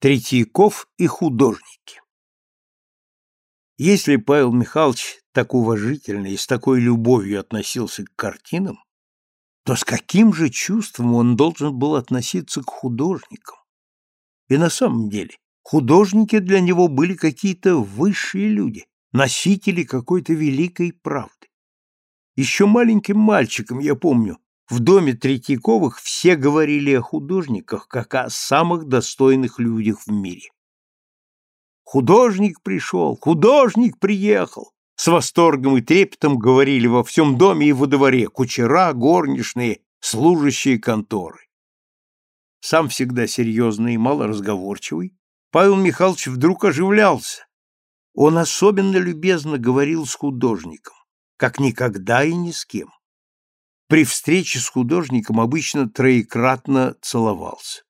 Третьяков и художники. Если Павел Михайлович так уважительно и с такой любовью относился к картинам, то с каким же чувством он должен был относиться к художникам? И на самом деле, художники для него были какие-то высшие люди, носители какой-то великой правды. Еще маленьким мальчиком, я помню, в доме Третьяковых все говорили о художниках, как о самых достойных людях в мире. «Художник пришел! Художник приехал!» С восторгом и трепетом говорили во всем доме и во дворе кучера, горничные, служащие конторы. Сам всегда серьезный и малоразговорчивый, Павел Михайлович вдруг оживлялся. Он особенно любезно говорил с художником, как никогда и ни с кем при встрече с художником обычно троекратно целовался.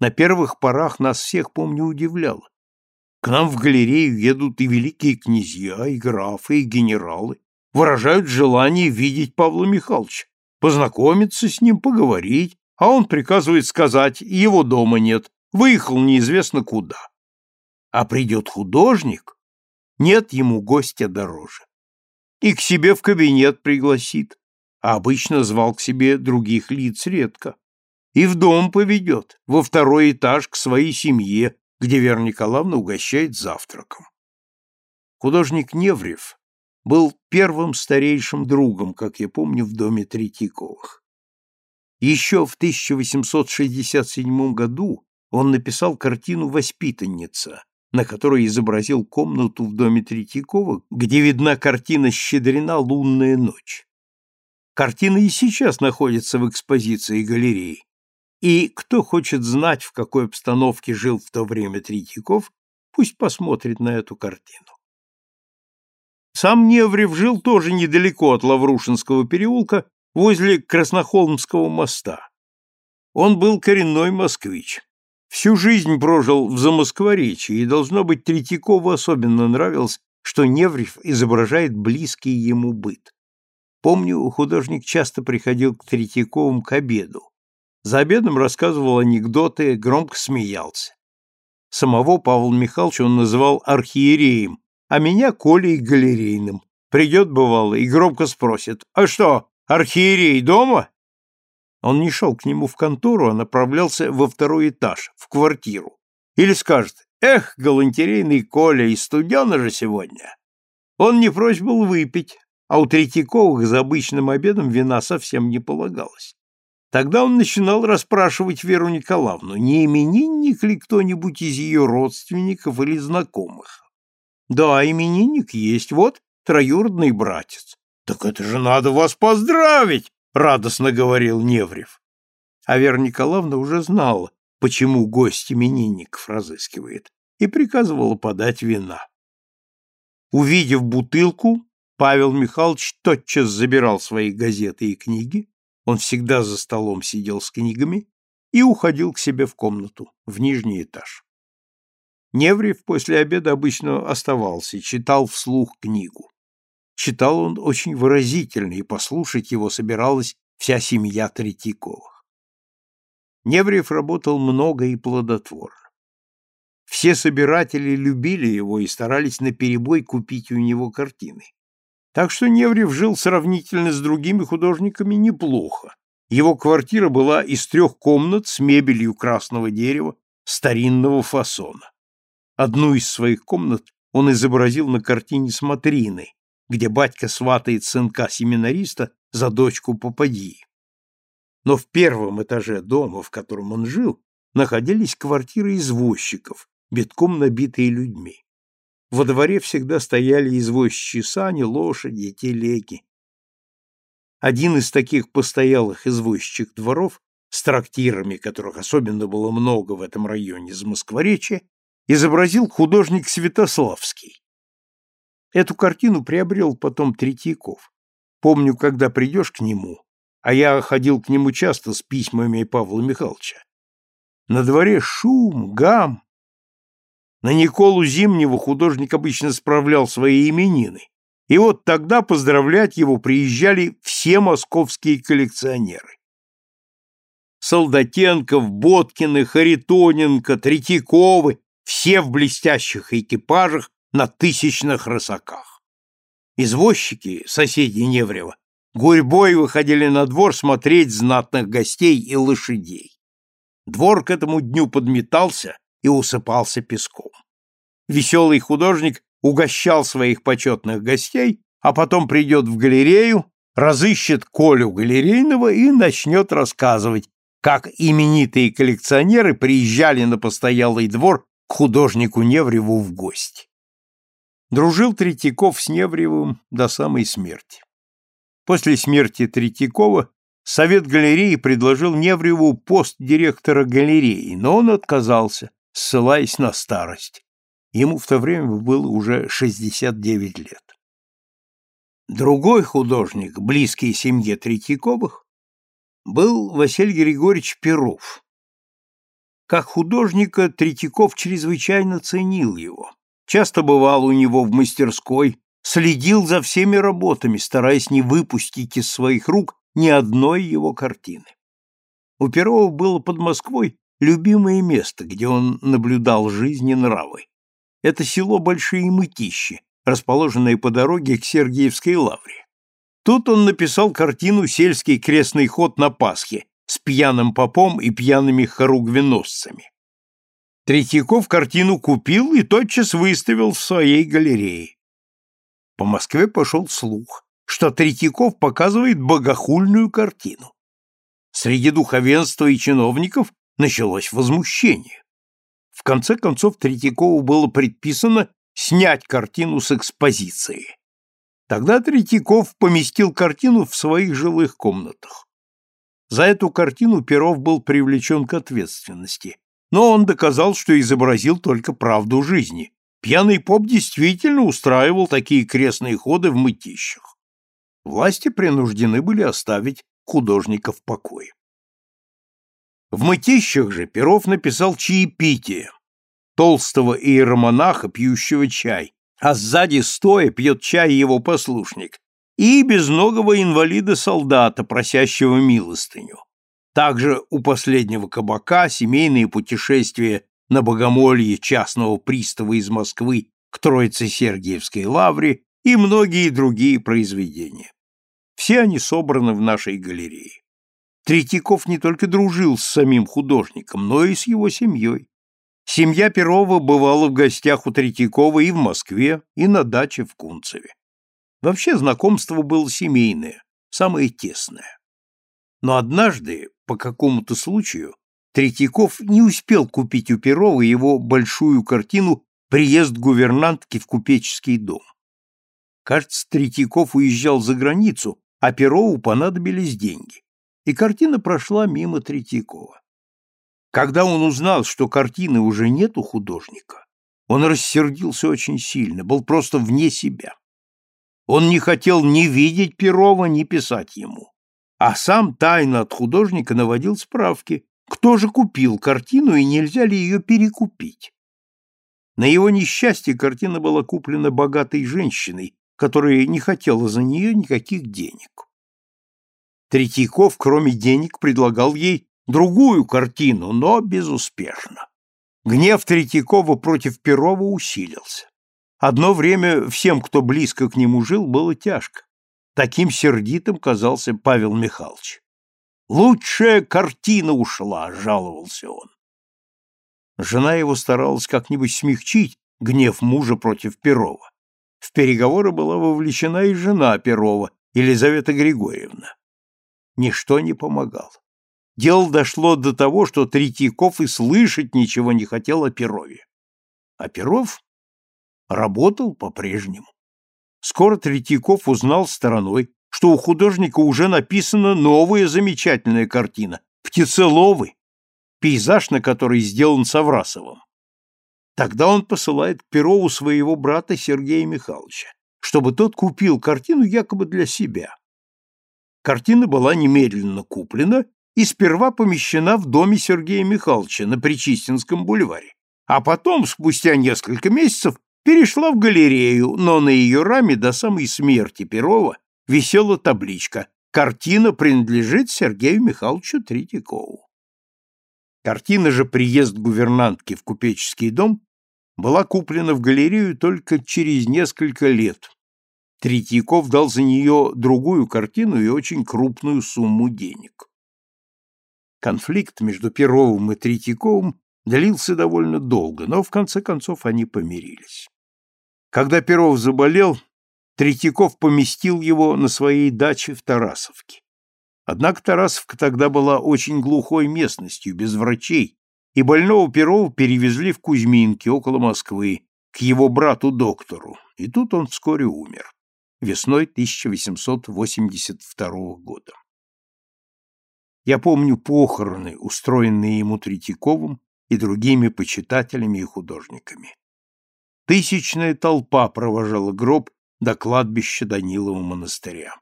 На первых порах нас всех, помню, удивляло. К нам в галерею едут и великие князья, и графы, и генералы, выражают желание видеть Павла Михайловича, познакомиться с ним, поговорить, а он приказывает сказать, его дома нет, выехал неизвестно куда. А придет художник, нет ему гостя дороже. И к себе в кабинет пригласит, а обычно звал к себе других лиц редко. И в дом поведет, во второй этаж к своей семье, где Вера Николаевна угощает завтраком. Художник Неврев был первым старейшим другом, как я помню, в доме Третьяковых. Еще в 1867 году он написал картину «Воспитанница», на которой изобразил комнату в доме Третьяковых, где видна картина «Щедрена лунная ночь». Картина и сейчас находится в экспозиции галереи. И кто хочет знать, в какой обстановке жил в то время Третьяков, пусть посмотрит на эту картину. Сам Неврев жил тоже недалеко от Лаврушинского переулка, возле Краснохолмского моста. Он был коренной москвич. Всю жизнь прожил в Замоскворечье, и, должно быть, Третьякову особенно нравилось, что Неврев изображает близкий ему быт. Помню, художник часто приходил к Третьяковым к обеду. За обедом рассказывал анекдоты, громко смеялся. Самого Павла Михайловича он называл архиереем, а меня Колей Галерейным. Придет, бывало, и громко спросит, «А что, архиерей дома?» Он не шел к нему в контору, а направлялся во второй этаж, в квартиру. Или скажет, «Эх, галантерейный Коля, и студено же сегодня!» Он не прочь выпить, а у Третьяковых за обычным обедом вина совсем не полагалось. Тогда он начинал расспрашивать Веру Николаевну, не именинник ли кто-нибудь из ее родственников или знакомых. Да, именинник есть, вот, троюродный братец. Так это же надо вас поздравить, радостно говорил Неврев. А Вера Николаевна уже знала, почему гость именинников разыскивает, и приказывала подать вина. Увидев бутылку, Павел Михайлович тотчас забирал свои газеты и книги, он всегда за столом сидел с книгами и уходил к себе в комнату, в нижний этаж. Неврев после обеда обычно оставался, читал вслух книгу. Читал он очень выразительно, и послушать его собиралась вся семья Третьяковых. Неврев работал много и плодотворно. Все собиратели любили его и старались наперебой купить у него картины. Так что Неврев жил сравнительно с другими художниками неплохо. Его квартира была из трех комнат с мебелью красного дерева старинного фасона. Одну из своих комнат он изобразил на картине «Смотрины», где батька сватает сынка-семинариста за дочку попадьи. Но в первом этаже дома, в котором он жил, находились квартиры извозчиков, битком набитые людьми. Во дворе всегда стояли извозчие сани, лошади, телеги. Один из таких постоялых извозчих дворов с трактирами, которых особенно было много в этом районе из Москворечья, изобразил художник Святославский. Эту картину приобрел потом Третьяков. Помню, когда придешь к нему, а я ходил к нему часто с письмами Павла Михайловича. На дворе шум, гам, на Николу Зимнего художник обычно справлял свои именины, и вот тогда поздравлять его приезжали все московские коллекционеры. Солдатенков, Боткины, Харитоненко, Третьяковы, все в блестящих экипажах на тысячных рысаках. Извозчики, соседи Неврева, гурьбой выходили на двор смотреть знатных гостей и лошадей. Двор к этому дню подметался и усыпался песком. Веселый художник угощал своих почетных гостей, а потом придет в галерею, разыщет Колю галерейного и начнет рассказывать, как именитые коллекционеры приезжали на постоялый двор к художнику Невреву в гости. Дружил Третьяков с Невревым до самой смерти. После смерти Третьякова Совет галереи предложил Невреву пост директора галереи, но он отказался, ссылаясь на старость. Ему в то время было уже 69 лет. Другой художник, близкий семье Третьяковых, был Василий Григорьевич Перов. Как художника Третьяков чрезвычайно ценил его. Часто бывал у него в мастерской, следил за всеми работами, стараясь не выпустить из своих рук ни одной его картины. У Перова было под Москвой любимое место, где он наблюдал жизнь и нравы. Это село Большие Мытищи, расположенное по дороге к Сергиевской лавре. Тут он написал картину «Сельский крестный ход на Пасхе» с пьяным попом и пьяными хоругвеносцами. Третьяков картину купил и тотчас выставил в своей галерее. По Москве пошел слух, что Третьяков показывает богохульную картину. Среди духовенства и чиновников началось возмущение. В конце концов Третьякову было предписано снять картину с экспозиции. Тогда Третьяков поместил картину в своих жилых комнатах. За эту картину Перов был привлечен к ответственности, но он доказал, что изобразил только правду жизни. Пьяный поп действительно устраивал такие крестные ходы в мытищах. Власти принуждены были оставить художника в покое. В мытищах же Перов написал чаепитие, толстого иеромонаха, пьющего чай, а сзади стоя пьет чай его послушник, и безногого инвалида-солдата, просящего милостыню. Также у последнего кабака семейные путешествия на богомолье частного пристава из Москвы к Троице-Сергиевской лавре и многие другие произведения. Все они собраны в нашей галерее. Третьяков не только дружил с самим художником, но и с его семьей. Семья Перова бывала в гостях у Третьякова и в Москве, и на даче в Кунцеве. Вообще знакомство было семейное, самое тесное. Но однажды, по какому-то случаю, Третьяков не успел купить у Перова его большую картину «Приезд гувернантки в купеческий дом». Кажется, Третьяков уезжал за границу, а Перову понадобились деньги. И картина прошла мимо Третьякова. Когда он узнал, что картины уже нет у художника, он рассердился очень сильно, был просто вне себя. Он не хотел ни видеть Перова, ни писать ему. А сам тайно от художника наводил справки, кто же купил картину и нельзя ли ее перекупить. На его несчастье картина была куплена богатой женщиной, которая не хотела за нее никаких денег. Третьяков, кроме денег, предлагал ей другую картину, но безуспешно. Гнев Третьякова против Перова усилился. Одно время всем, кто близко к нему жил, было тяжко. Таким сердитым казался Павел Михайлович. «Лучшая картина ушла», — жаловался он. Жена его старалась как-нибудь смягчить гнев мужа против Перова. В переговоры была вовлечена и жена Перова, Елизавета Григорьевна. Ничто не помогало. Дело дошло до того, что Третьяков и слышать ничего не хотел о Перове. А Перов работал по-прежнему. Скоро Третьяков узнал стороной, что у художника уже написана новая замечательная картина «Птицеловы», пейзаж на который сделан Саврасовым. Тогда он посылает к Перову своего брата Сергея Михайловича, чтобы тот купил картину якобы для себя. Картина была немедленно куплена и сперва помещена в доме Сергея Михайловича на Причистинском бульваре, а потом, спустя несколько месяцев, перешла в галерею, но на ее раме до самой смерти Перова висела табличка «Картина принадлежит Сергею Михайловичу Третьякову». Картина же «Приезд гувернантки в купеческий дом» была куплена в галерею только через несколько лет. Третьяков дал за нее другую картину и очень крупную сумму денег. Конфликт между Перовым и Третьяковым длился довольно долго, но в конце концов они помирились. Когда Перов заболел, Третьяков поместил его на своей даче в Тарасовке. Однако Тарасовка тогда была очень глухой местностью, без врачей, и больного Перова перевезли в Кузьминки, около Москвы, к его брату-доктору, и тут он вскоре умер, весной 1882 года. Я помню похороны, устроенные ему Третьяковым и другими почитателями и художниками. Тысячная толпа провожала гроб до кладбища Данилова монастыря.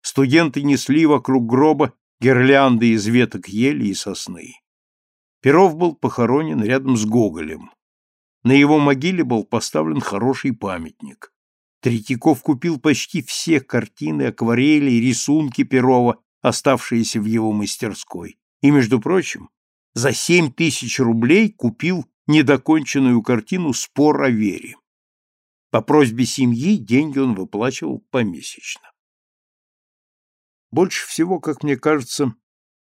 Студенты несли вокруг гроба гирлянды из веток ели и сосны. Перов был похоронен рядом с Гоголем. На его могиле был поставлен хороший памятник. Третьяков купил почти все картины, акварели и рисунки Перова, оставшиеся в его мастерской. И, между прочим, за семь тысяч рублей купил недоконченную картину «Спор о вере». По просьбе семьи деньги он выплачивал помесячно. Больше всего, как мне кажется,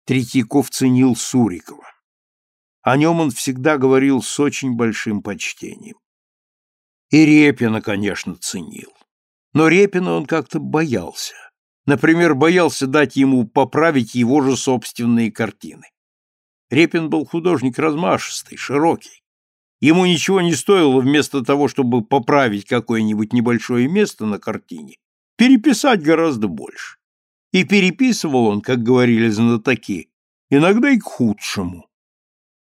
Третьяков ценил Сурикова. О нем он всегда говорил с очень большим почтением. И Репина, конечно, ценил. Но Репина он как-то боялся. Например, боялся дать ему поправить его же собственные картины. Репин был художник размашистый, широкий. Ему ничего не стоило вместо того, чтобы поправить какое-нибудь небольшое место на картине, переписать гораздо больше. И переписывал он, как говорили знатоки, иногда и к худшему.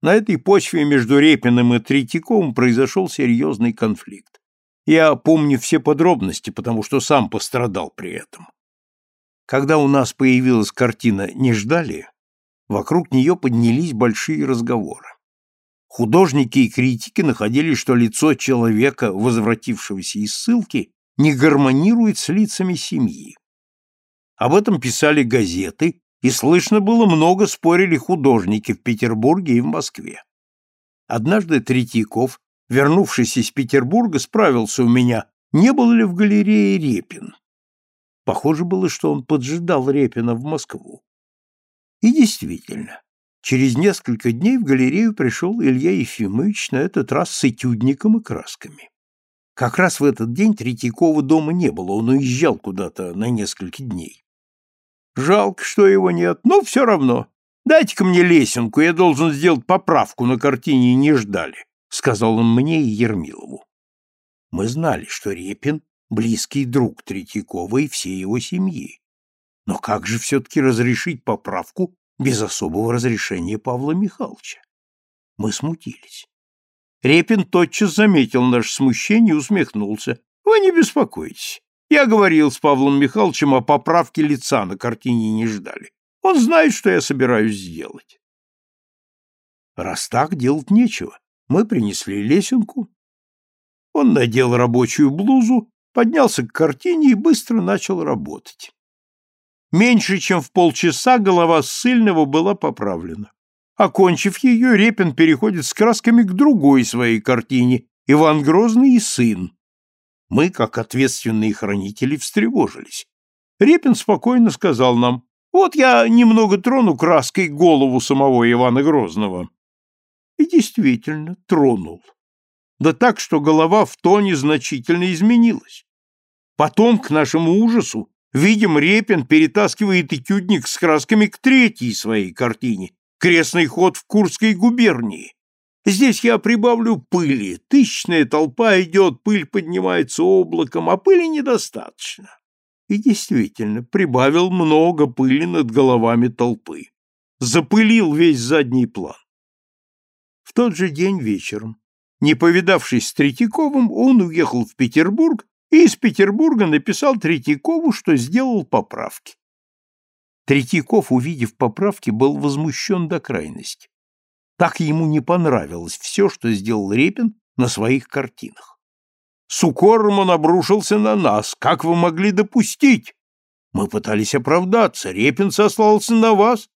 На этой почве между Репиным и Третьяковым произошел серьезный конфликт. Я помню все подробности, потому что сам пострадал при этом. Когда у нас появилась картина «Не ждали», вокруг нее поднялись большие разговоры. Художники и критики находили, что лицо человека, возвратившегося из ссылки, не гармонирует с лицами семьи. Об этом писали газеты, и слышно было много спорили художники в Петербурге и в Москве. Однажды Третьяков, вернувшись из Петербурга, справился у меня, не был ли в галерее Репин. Похоже было, что он поджидал Репина в Москву. И действительно, через несколько дней в галерею пришел Илья Ефимович, на этот раз с этюдником и красками. Как раз в этот день Третьякова дома не было, он уезжал куда-то на несколько дней. Жалко, что его нет, но все равно. Дайте-ка мне лесенку, я должен сделать поправку на картине «Не ждали», — сказал он мне и Ермилову. Мы знали, что Репин — близкий друг Третьякова и всей его семьи. Но как же все-таки разрешить поправку без особого разрешения Павла Михайловича? Мы смутились. Репин тотчас заметил наше смущение и усмехнулся. Вы не беспокойтесь. Я говорил с Павлом Михайловичем о поправке лица на картине не ждали. Он знает, что я собираюсь сделать. Раз так, делать нечего. Мы принесли лесенку. Он надел рабочую блузу, поднялся к картине и быстро начал работать. Меньше чем в полчаса голова ссыльного была поправлена. Окончив ее, Репин переходит с красками к другой своей картине «Иван Грозный и сын», мы, как ответственные хранители, встревожились. Репин спокойно сказал нам, «Вот я немного трону краской голову самого Ивана Грозного». И действительно тронул. Да так, что голова в тоне значительно изменилась. Потом, к нашему ужасу, видим, Репин перетаскивает этюдник с красками к третьей своей картине «Крестный ход в Курской губернии», Здесь я прибавлю пыли. Тысячная толпа идет, пыль поднимается облаком, а пыли недостаточно. И действительно, прибавил много пыли над головами толпы. Запылил весь задний план. В тот же день вечером, не повидавшись с Третьяковым, он уехал в Петербург и из Петербурга написал Третьякову, что сделал поправки. Третьяков, увидев поправки, был возмущен до крайности. Так ему не понравилось все, что сделал Репин на своих картинах. С укором он обрушился на нас. Как вы могли допустить? Мы пытались оправдаться. Репин сослался на вас.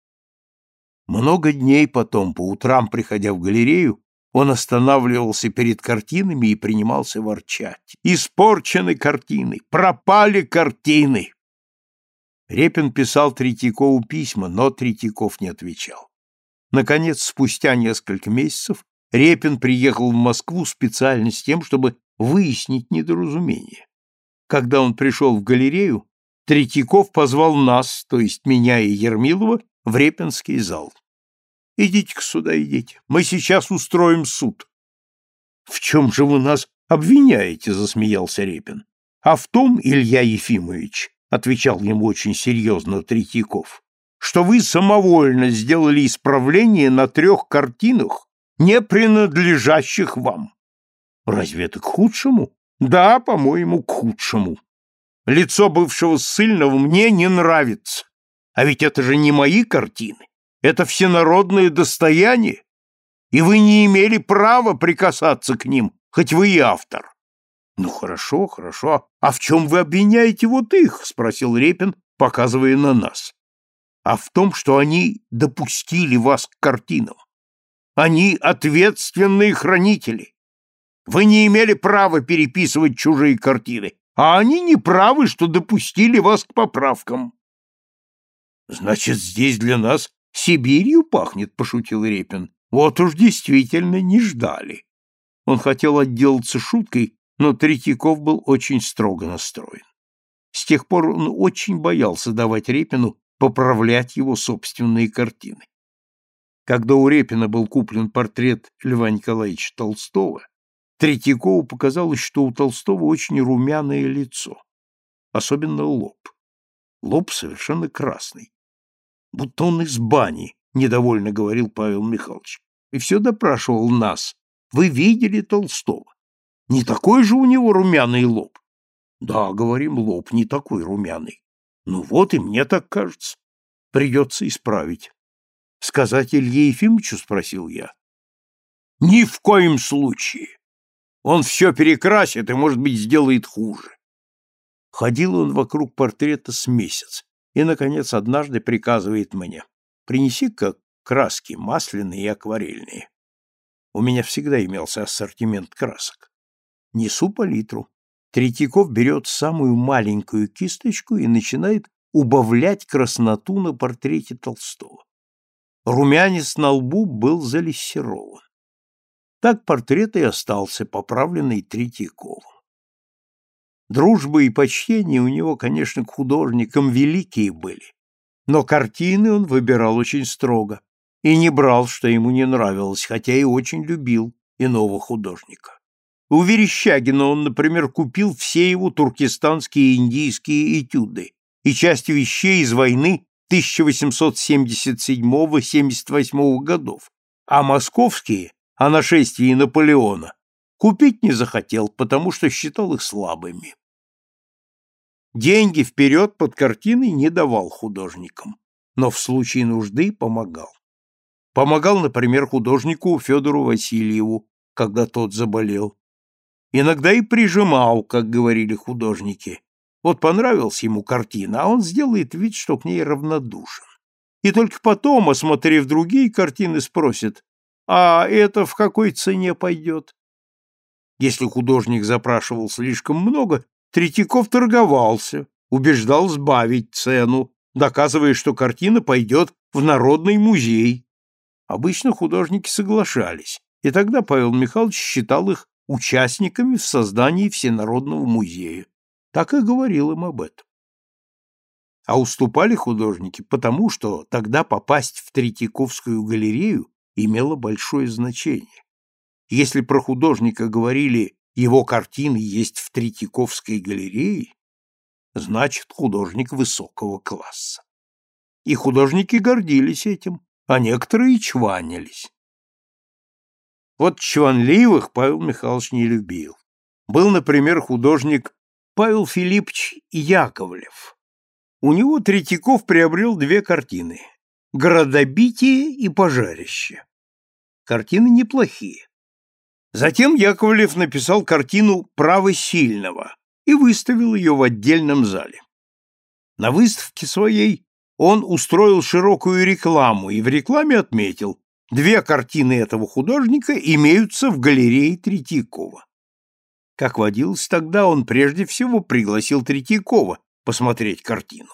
Много дней потом, по утрам, приходя в галерею, он останавливался перед картинами и принимался ворчать. «Испорчены картины! Пропали картины!» Репин писал Третьякову письма, но Третьяков не отвечал. Наконец, спустя несколько месяцев, Репин приехал в Москву специально с тем, чтобы выяснить недоразумение. Когда он пришел в галерею, Третьяков позвал нас, то есть меня и Ермилова, в Репинский зал. «Идите-ка сюда, идите. Мы сейчас устроим суд». «В чем же вы нас обвиняете?» — засмеялся Репин. «А в том, Илья Ефимович, — отвечал ему очень серьезно Третьяков, — что вы самовольно сделали исправление на трех картинах, не принадлежащих вам. Разве это к худшему? Да, по-моему, к худшему. Лицо бывшего ссыльного мне не нравится. А ведь это же не мои картины. Это всенародное достояние. И вы не имели права прикасаться к ним, хоть вы и автор. Ну хорошо, хорошо. А в чем вы обвиняете вот их? спросил Репин, показывая на нас. А в том, что они допустили вас к картинам. Они ответственные хранители. Вы не имели права переписывать чужие картины, а они не правы, что допустили вас к поправкам. Значит, здесь для нас Сибирью пахнет, пошутил Репин. Вот уж действительно не ждали. Он хотел отделаться шуткой, но Третьяков был очень строго настроен. С тех пор он очень боялся давать Репину поправлять его собственные картины. Когда у Репина был куплен портрет Льва Николаевича Толстого, Третьякову показалось, что у Толстого очень румяное лицо, особенно лоб. Лоб совершенно красный. Будто он из бани, недовольно говорил Павел Михайлович. И все допрашивал нас. Вы видели Толстого? Не такой же у него румяный лоб? Да, говорим, лоб не такой румяный. Ну вот и мне так кажется. Придется исправить. Сказать Илье Ефимовичу, спросил я. Ни в коем случае. Он все перекрасит и, может быть, сделает хуже. Ходил он вокруг портрета с месяц и, наконец, однажды приказывает мне, принеси-ка краски масляные и акварельные. У меня всегда имелся ассортимент красок. Несу палитру. Третьяков берет самую маленькую кисточку и начинает убавлять красноту на портрете Толстого. Румянец на лбу был залиссирован. Так портрет и остался поправленный Третьяковым. Дружба и почтение у него, конечно, к художникам великие были, но картины он выбирал очень строго и не брал, что ему не нравилось, хотя и очень любил иного художника. У Верещагина он, например, купил все его туркестанские и индийские этюды и часть вещей из войны 1877-78 годов, а московские о нашествии Наполеона, купить не захотел, потому что считал их слабыми. Деньги вперед под картиной не давал художникам, но в случае нужды помогал. Помогал, например, художнику Федору Васильеву, когда тот заболел. Иногда и прижимал, как говорили художники. Вот понравилась ему картина, а он сделает вид, что к ней равнодушен. И только потом, осмотрев другие картины, спросит, а это в какой цене пойдет? Если художник запрашивал слишком много, Третьяков торговался, убеждал сбавить цену, доказывая, что картина пойдет в Народный музей. Обычно художники соглашались, и тогда Павел Михайлович считал их участниками в создании Всенародного музея. Так и говорил им об этом. А уступали художники потому, что тогда попасть в Третьяковскую галерею имело большое значение. Если про художника говорили «его картины есть в Третьяковской галерее», значит, художник высокого класса. И художники гордились этим, а некоторые и чванились. Вот чванливых Павел Михайлович не любил. Был, например, художник Павел Филиппович Яковлев. У него Третьяков приобрел две картины «Городобитие» и «Пожарище». Картины неплохие. Затем Яковлев написал картину «Право сильного» и выставил ее в отдельном зале. На выставке своей он устроил широкую рекламу и в рекламе отметил, две картины этого художника имеются в галерее Третьякова. Как водилось тогда, он прежде всего пригласил Третьякова посмотреть картину.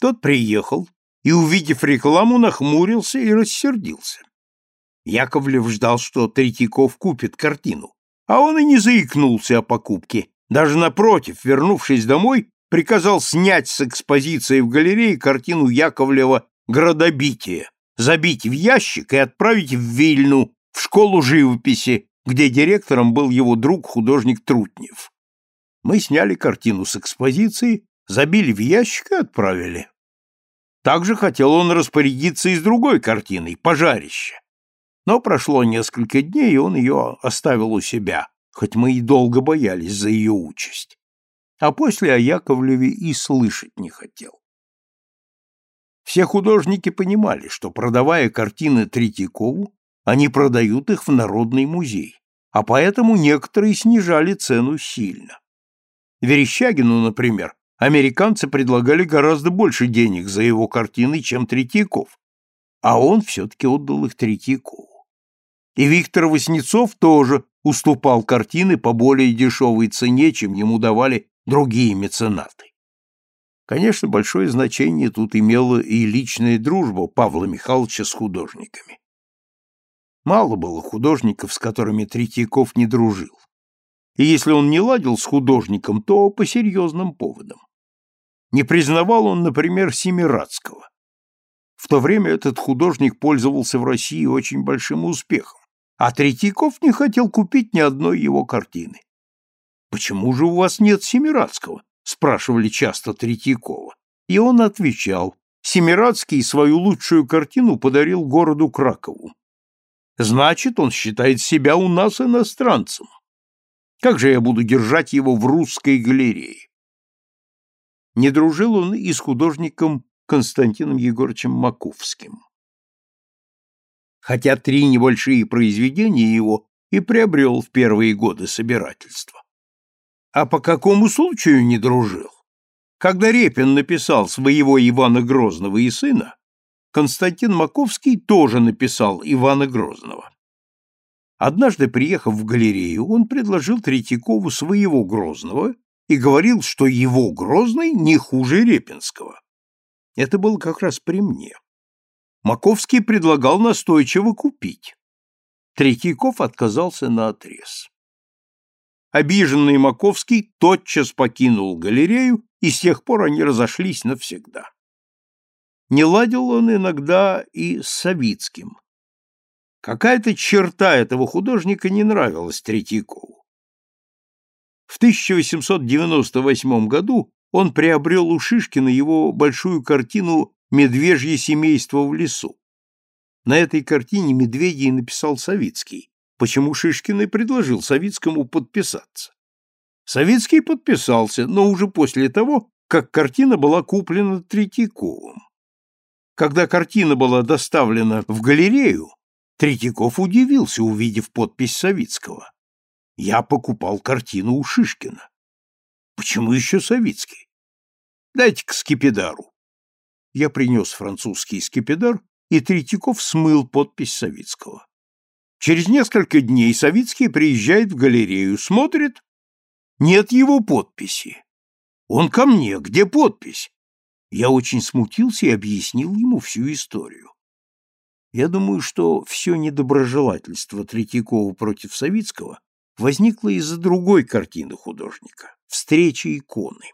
Тот приехал и, увидев рекламу, нахмурился и рассердился. Яковлев ждал, что Третьяков купит картину, а он и не заикнулся о покупке. Даже напротив, вернувшись домой, приказал снять с экспозиции в галерее картину Яковлева «Градобитие», забить в ящик и отправить в Вильну, в школу живописи, где директором был его друг художник Трутнев. Мы сняли картину с экспозиции, забили в ящик и отправили. Также хотел он распорядиться и с другой картиной «Пожарище». Но прошло несколько дней, и он ее оставил у себя, хоть мы и долго боялись за ее участь а после о Яковлеве и слышать не хотел. Все художники понимали, что, продавая картины Третьякову, они продают их в Народный музей, а поэтому некоторые снижали цену сильно. Верещагину, например, американцы предлагали гораздо больше денег за его картины, чем Третьяков, а он все-таки отдал их Третьякову. И Виктор Васнецов тоже уступал картины по более дешевой цене, чем ему давали другие меценаты. Конечно, большое значение тут имела и личная дружба Павла Михайловича с художниками. Мало было художников, с которыми Третьяков не дружил. И если он не ладил с художником, то по серьезным поводам. Не признавал он, например, Семирадского. В то время этот художник пользовался в России очень большим успехом, а Третьяков не хотел купить ни одной его картины. «Почему же у вас нет Семирадского?» — спрашивали часто Третьякова. И он отвечал, Семирадский свою лучшую картину подарил городу Кракову. Значит, он считает себя у нас иностранцем. Как же я буду держать его в русской галерее? Не дружил он и с художником Константином Егоровичем Маковским. Хотя три небольшие произведения его и приобрел в первые годы собирательства. А по какому случаю не дружил? Когда Репин написал своего Ивана Грозного и сына, Константин Маковский тоже написал Ивана Грозного. Однажды, приехав в галерею, он предложил Третьякову своего Грозного и говорил, что его Грозный не хуже Репинского. Это было как раз при мне. Маковский предлагал настойчиво купить. Третьяков отказался на отрез. Обиженный Маковский тотчас покинул галерею, и с тех пор они разошлись навсегда. Не ладил он иногда и с Савицким. Какая-то черта этого художника не нравилась Третьякову. В 1898 году он приобрел у Шишкина его большую картину «Медвежье семейство в лесу». На этой картине медведей написал Савицкий, почему Шишкин и предложил Савицкому подписаться. Савицкий подписался, но уже после того, как картина была куплена Третьяковым. Когда картина была доставлена в галерею, Третьяков удивился, увидев подпись Савицкого. Я покупал картину у Шишкина. Почему еще Савицкий? Дайте-ка скипидару. Я принес французский скипидар, и Третьяков смыл подпись Савицкого. Через несколько дней Савицкий приезжает в галерею, смотрит, нет его подписи. Он ко мне, где подпись? Я очень смутился и объяснил ему всю историю. Я думаю, что все недоброжелательство Третьякова против Савицкого возникло из-за другой картины художника «Встреча иконы».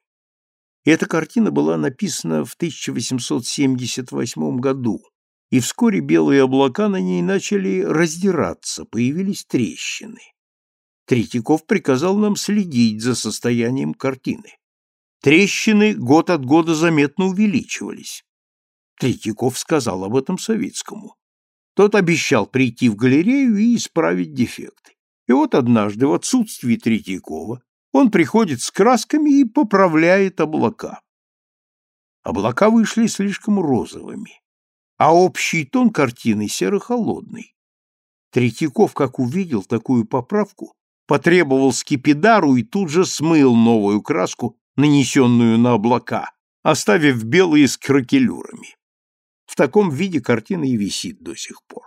Эта картина была написана в 1878 году, и вскоре белые облака на ней начали раздираться, появились трещины. Третьяков приказал нам следить за состоянием картины. Трещины год от года заметно увеличивались. Третьяков сказал об этом Савицкому. Тот обещал прийти в галерею и исправить дефекты. И вот однажды, в отсутствии Третьякова, он приходит с красками и поправляет облака. Облака вышли слишком розовыми а общий тон картины серо-холодный. Третьяков, как увидел такую поправку, потребовал скипидару и тут же смыл новую краску, нанесенную на облака, оставив белые с кракелюрами. В таком виде картина и висит до сих пор.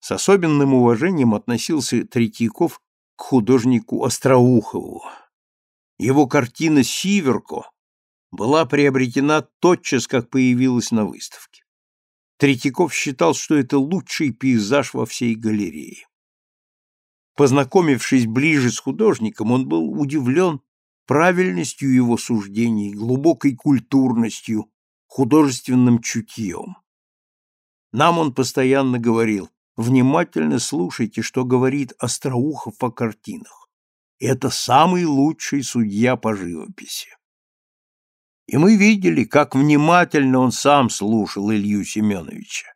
С особенным уважением относился Третьяков к художнику Остроухову. Его картина «Сиверко» была приобретена тотчас, как появилась на выставке. Третьяков считал, что это лучший пейзаж во всей галерее. Познакомившись ближе с художником, он был удивлен правильностью его суждений, глубокой культурностью, художественным чутьем. Нам он постоянно говорил, внимательно слушайте, что говорит Остроухов о картинах. Это самый лучший судья по живописи. И мы видели, как внимательно он сам слушал Илью Семеновича.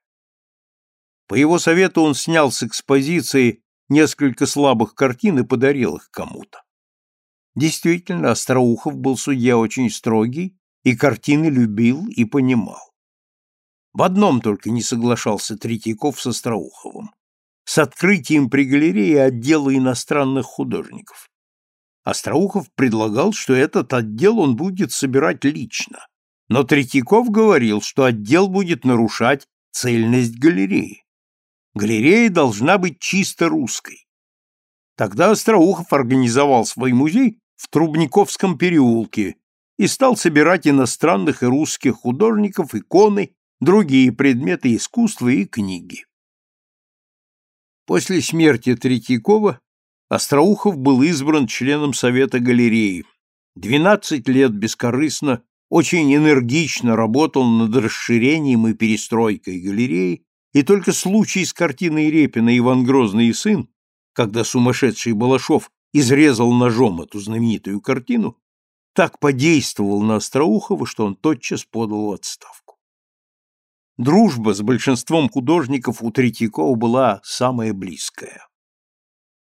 По его совету он снял с экспозиции несколько слабых картин и подарил их кому-то. Действительно, Остроухов был судья очень строгий и картины любил и понимал. В одном только не соглашался Третьяков с Остроуховым – с открытием при галерее отдела иностранных художников. Остроухов предлагал, что этот отдел он будет собирать лично, но Третьяков говорил, что отдел будет нарушать цельность галереи. Галерея должна быть чисто русской. Тогда Остроухов организовал свой музей в Трубниковском переулке и стал собирать иностранных и русских художников, иконы, другие предметы искусства и книги. После смерти Третьякова Остроухов был избран членом Совета галереи. Двенадцать лет бескорыстно, очень энергично работал над расширением и перестройкой галереи, и только случай с картиной Репина «Иван Грозный и сын», когда сумасшедший Балашов изрезал ножом эту знаменитую картину, так подействовал на Остроухова, что он тотчас подал отставку. Дружба с большинством художников у Третьякова была самая близкая.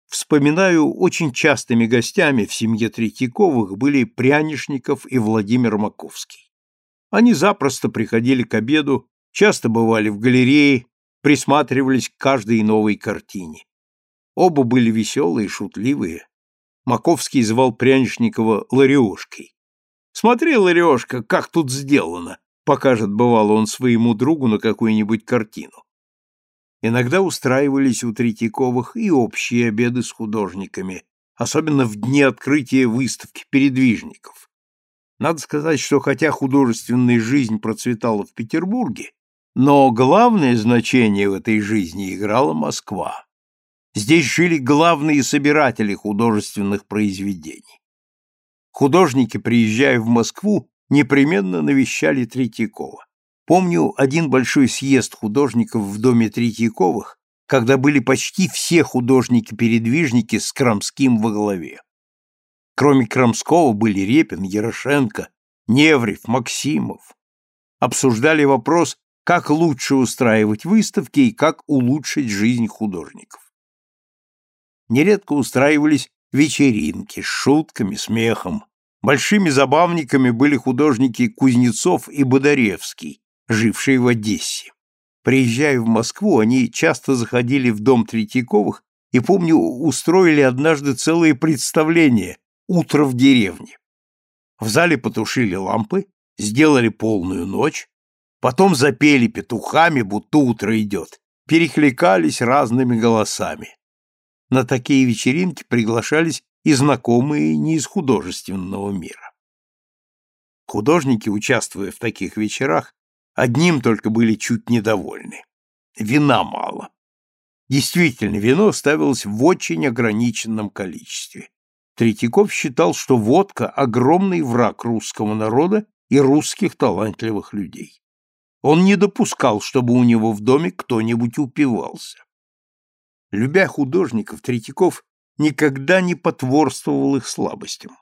Вспоминаю, очень частыми гостями в семье Третьяковых были Прянишников и Владимир Маковский. Они запросто приходили к обеду, часто бывали в галерее, присматривались к каждой новой картине. Оба были веселые, шутливые. Маковский звал Прянишникова Лариошкой. «Смотри, Лариошка, как тут сделано!» покажет, бывало, он своему другу на какую-нибудь картину. Иногда устраивались у Третьяковых и общие обеды с художниками, особенно в дни открытия выставки передвижников. Надо сказать, что хотя художественная жизнь процветала в Петербурге, но главное значение в этой жизни играла Москва. Здесь жили главные собиратели художественных произведений. Художники, приезжая в Москву, непременно навещали Третьякова. Помню один большой съезд художников в доме Третьяковых, когда были почти все художники-передвижники с Крамским во главе. Кроме Крамского были Репин, Ярошенко, Неврев, Максимов. Обсуждали вопрос, как лучше устраивать выставки и как улучшить жизнь художников. Нередко устраивались вечеринки с шутками, смехом. Большими забавниками были художники Кузнецов и Бодаревский, жившие в Одессе. Приезжая в Москву, они часто заходили в дом Третьяковых и, помню, устроили однажды целое представление «Утро в деревне». В зале потушили лампы, сделали полную ночь, потом запели петухами, будто утро идет, перекликались разными голосами. На такие вечеринки приглашались и знакомые не из художественного мира. Художники, участвуя в таких вечерах, Одним только были чуть недовольны. Вина мало. Действительно, вино ставилось в очень ограниченном количестве. Третьяков считал, что водка – огромный враг русского народа и русских талантливых людей. Он не допускал, чтобы у него в доме кто-нибудь упивался. Любя художников, Третьяков никогда не потворствовал их слабостям.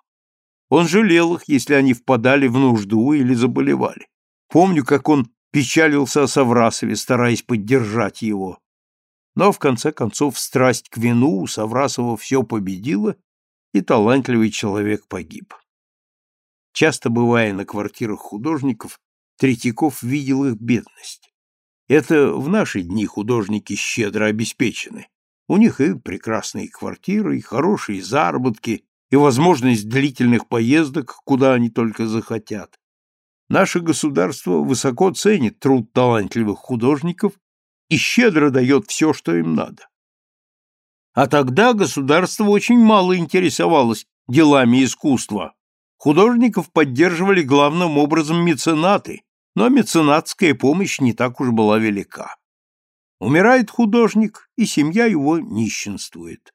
Он жалел их, если они впадали в нужду или заболевали. Помню, как он печалился о Саврасове, стараясь поддержать его. Но, в конце концов, страсть к вину у Саврасова все победила, и талантливый человек погиб. Часто бывая на квартирах художников, Третьяков видел их бедность. Это в наши дни художники щедро обеспечены. У них и прекрасные квартиры, и хорошие заработки, и возможность длительных поездок, куда они только захотят Наше государство высоко ценит труд талантливых художников и щедро дает все, что им надо. А тогда государство очень мало интересовалось делами искусства. Художников поддерживали главным образом меценаты, но меценатская помощь не так уж была велика. Умирает художник, и семья его нищенствует.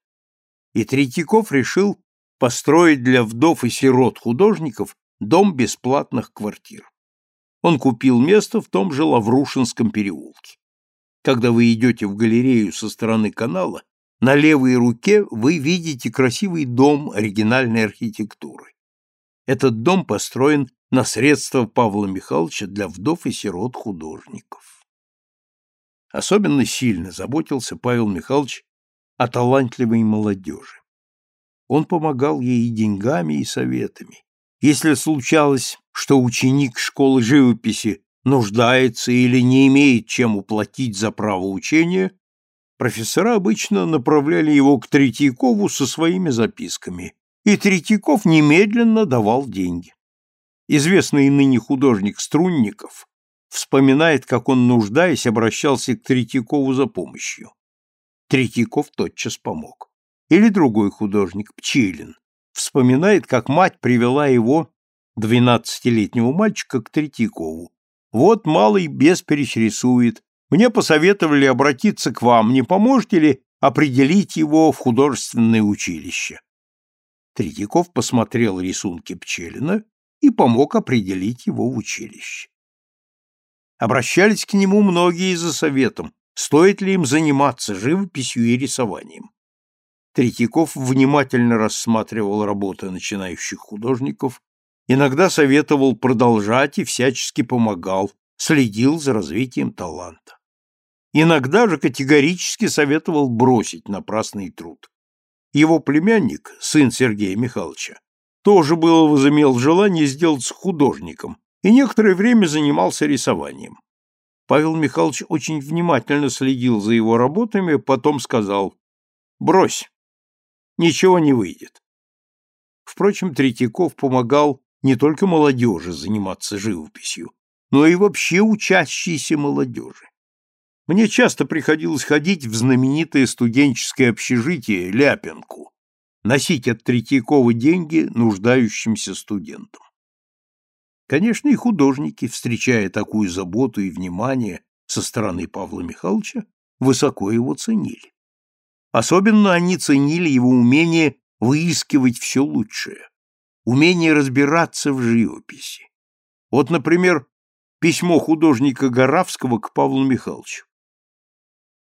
И Третьяков решил построить для вдов и сирот художников дом бесплатных квартир. Он купил место в том же Лаврушинском переулке. Когда вы идете в галерею со стороны канала, на левой руке вы видите красивый дом оригинальной архитектуры. Этот дом построен на средства Павла Михайловича для вдов и сирот художников. Особенно сильно заботился Павел Михайлович о талантливой молодежи. Он помогал ей и деньгами, и советами. Если случалось, что ученик школы живописи нуждается или не имеет чем уплатить за право учения, профессора обычно направляли его к Третьякову со своими записками, и Третьяков немедленно давал деньги. Известный ныне художник Струнников вспоминает, как он, нуждаясь, обращался к Третьякову за помощью. Третьяков тотчас помог. Или другой художник, Пчелин, вспоминает, как мать привела его, двенадцатилетнего мальчика, к Третьякову. Вот малый бес перечрисует, мне посоветовали обратиться к вам, не поможете ли определить его в художественное училище? Третьяков посмотрел рисунки Пчелина и помог определить его в училище. Обращались к нему многие за советом, стоит ли им заниматься живописью и рисованием. Третьяков внимательно рассматривал работы начинающих художников, иногда советовал продолжать и всячески помогал, следил за развитием таланта. Иногда же категорически советовал бросить напрасный труд. Его племянник, сын Сергея Михайловича, тоже было возымел желание сделаться художником и некоторое время занимался рисованием. Павел Михайлович очень внимательно следил за его работами, потом сказал «Брось, ничего не выйдет». Впрочем, Третьяков помогал не только молодежи заниматься живописью, но и вообще учащейся молодежи. Мне часто приходилось ходить в знаменитое студенческое общежитие Ляпинку, носить от Третьякова деньги нуждающимся студентам. Конечно, и художники, встречая такую заботу и внимание со стороны Павла Михайловича, высоко его ценили. Особенно они ценили его умение выискивать все лучшее, умение разбираться в живописи. Вот, например, письмо художника Горавского к Павлу Михайловичу.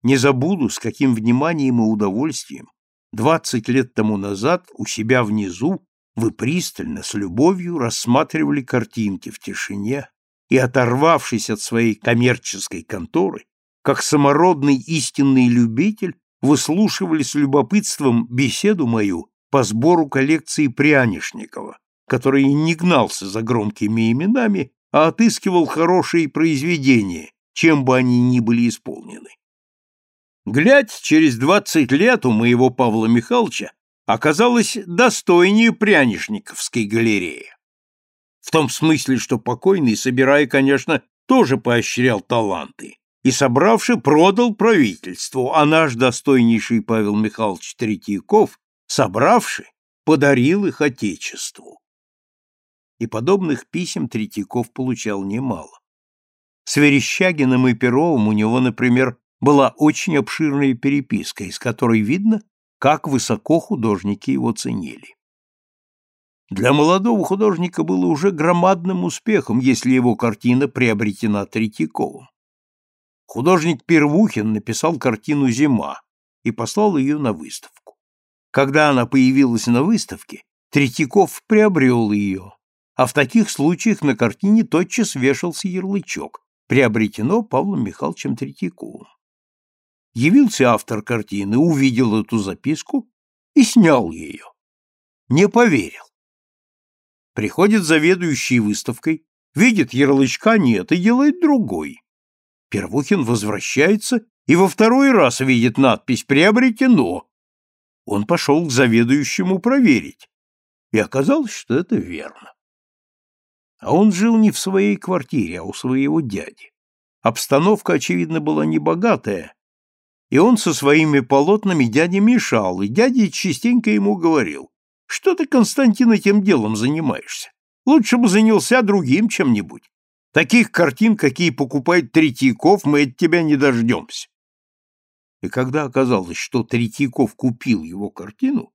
Не забуду, с каким вниманием и удовольствием двадцать лет тому назад у себя внизу вы пристально, с любовью рассматривали картинки в тишине и, оторвавшись от своей коммерческой конторы, как самородный истинный любитель, выслушивали с любопытством беседу мою по сбору коллекции Прянишникова, который не гнался за громкими именами, а отыскивал хорошие произведения, чем бы они ни были исполнены. Глядь, через двадцать лет у моего Павла Михайловича оказалось достойнее Прянишниковской галереи. В том смысле, что покойный, собирая, конечно, тоже поощрял таланты, и, собравши, продал правительству, а наш достойнейший Павел Михайлович Третьяков, собравши, подарил их Отечеству. И подобных писем Третьяков получал немало. С Верещагиным и Перовым у него, например, была очень обширная переписка, из которой видно, как высоко художники его ценили. Для молодого художника было уже громадным успехом, если его картина приобретена Третьяковым. Художник Первухин написал картину «Зима» и послал ее на выставку. Когда она появилась на выставке, Третьяков приобрел ее, а в таких случаях на картине тотчас вешался ярлычок «Приобретено Павлом Михайловичем Третьяковым». Явился автор картины, увидел эту записку и снял ее. Не поверил. Приходит заведующий выставкой, видит ярлычка нет и делает другой. Первухин возвращается и во второй раз видит надпись «Приобретено». Он пошел к заведующему проверить, и оказалось, что это верно. А он жил не в своей квартире, а у своего дяди. Обстановка, очевидно, была небогатая, и он со своими полотнами дяде мешал, и дядя частенько ему говорил, что ты, Константин, этим делом занимаешься? Лучше бы занялся другим чем-нибудь. Таких картин, какие покупает Третьяков, мы от тебя не дождемся. И когда оказалось, что Третьяков купил его картину,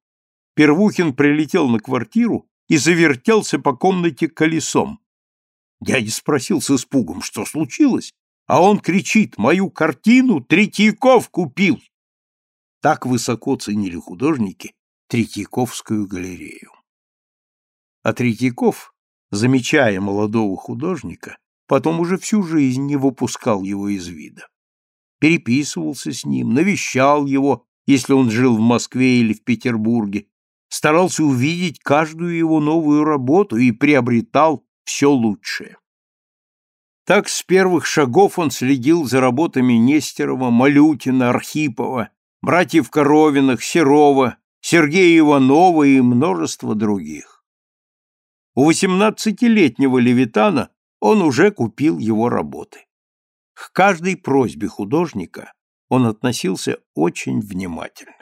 Первухин прилетел на квартиру и завертелся по комнате колесом. Дядя спросил с испугом, что случилось, а он кричит, мою картину Третьяков купил. Так высоко ценили художники Третьяковскую галерею. А Третьяков, замечая молодого художника, потом уже всю жизнь не выпускал его из вида. Переписывался с ним, навещал его, если он жил в Москве или в Петербурге, старался увидеть каждую его новую работу и приобретал все лучшее. Так с первых шагов он следил за работами Нестерова, Малютина, Архипова, братьев Коровиных, Серова, Сергея Иванова и множество других. У восемнадцатилетнего Левитана он уже купил его работы. К каждой просьбе художника он относился очень внимательно.